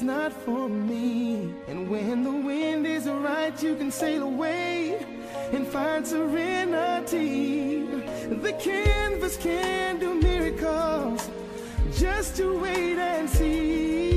is not for me. And when the wind is right, you can sail away and find serenity. The canvas can do miracles. Just to wait and see.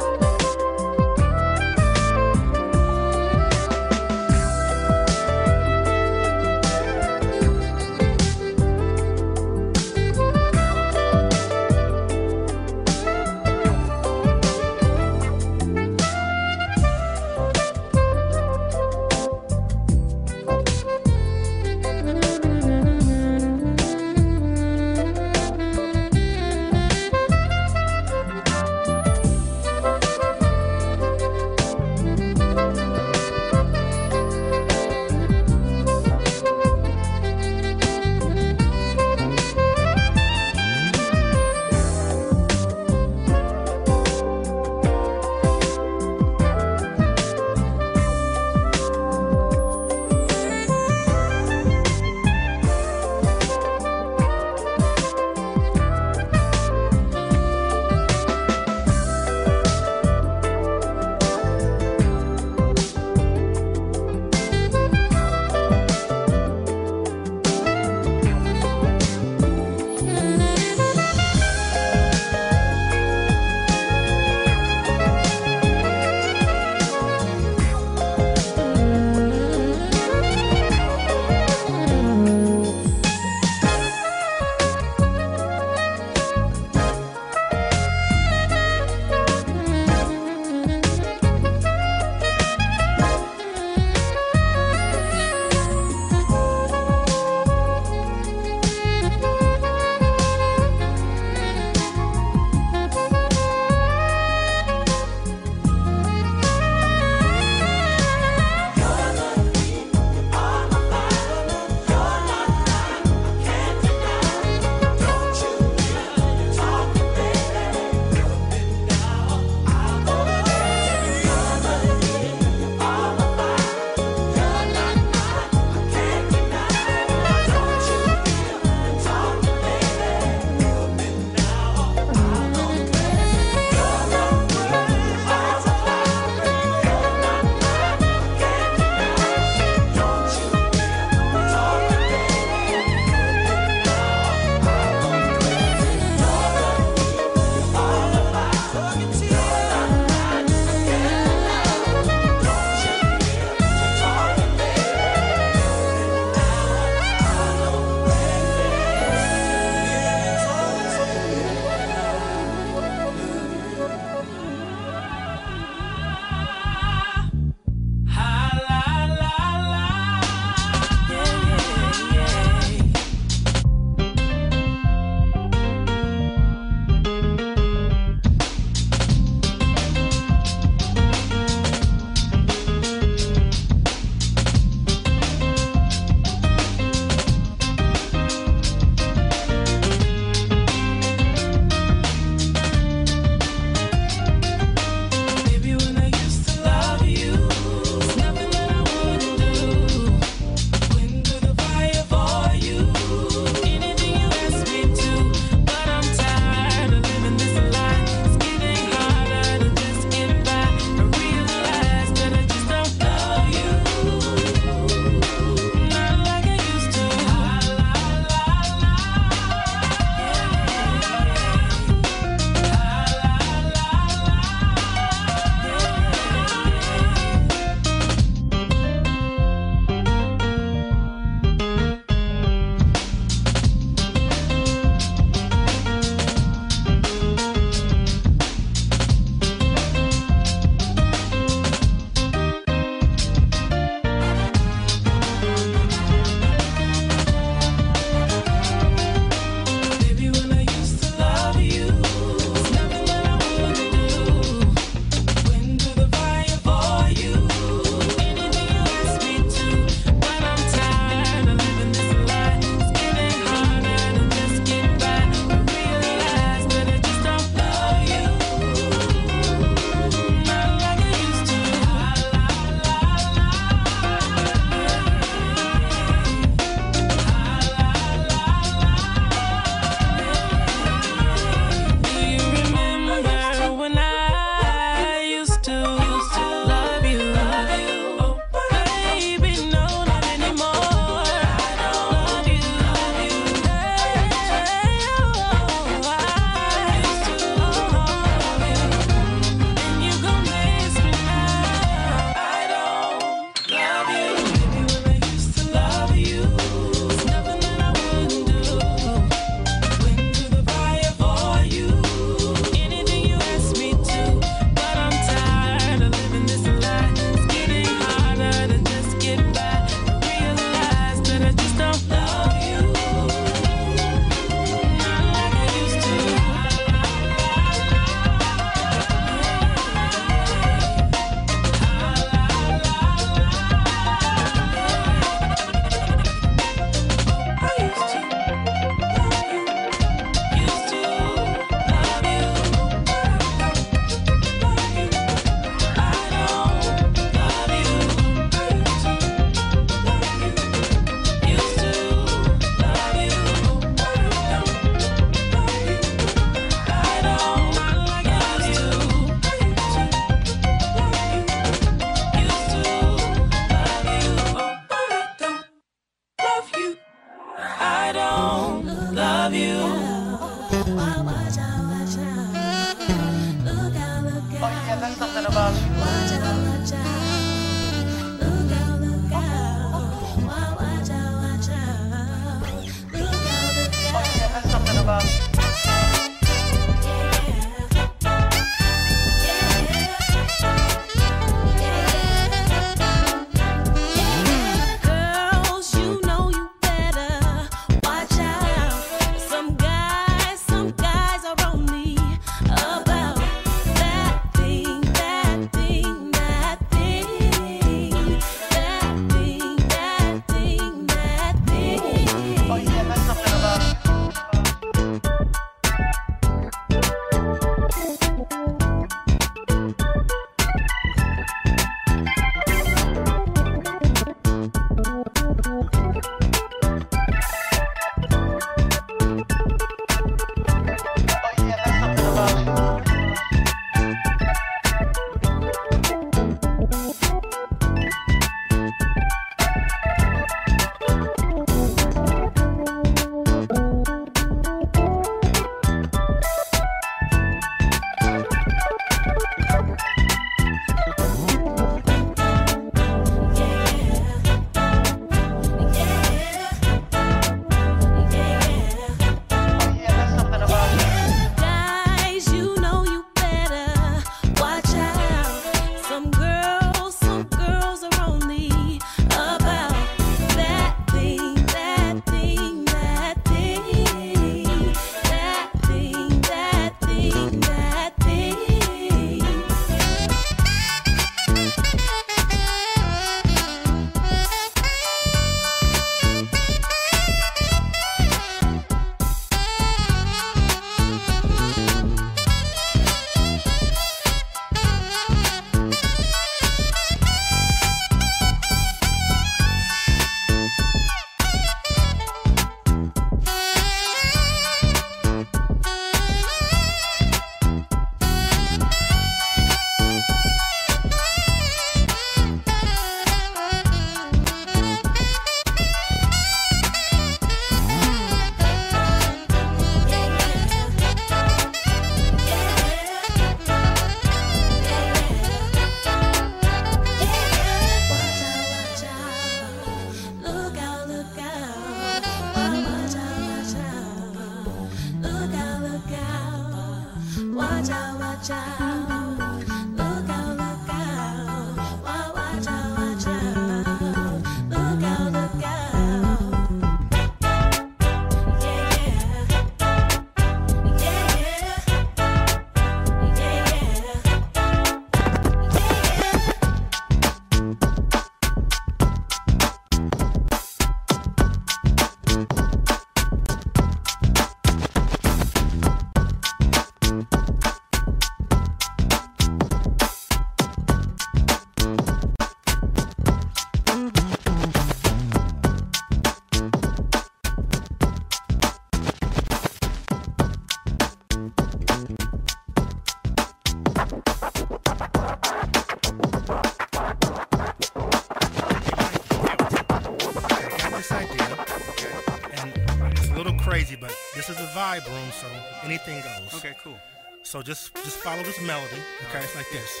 anything goes. Okay, cool. So just just follow this melody. Okay, right. it's like this.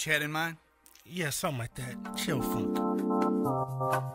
What you had in mind? Yeah, something like that. Chill funk.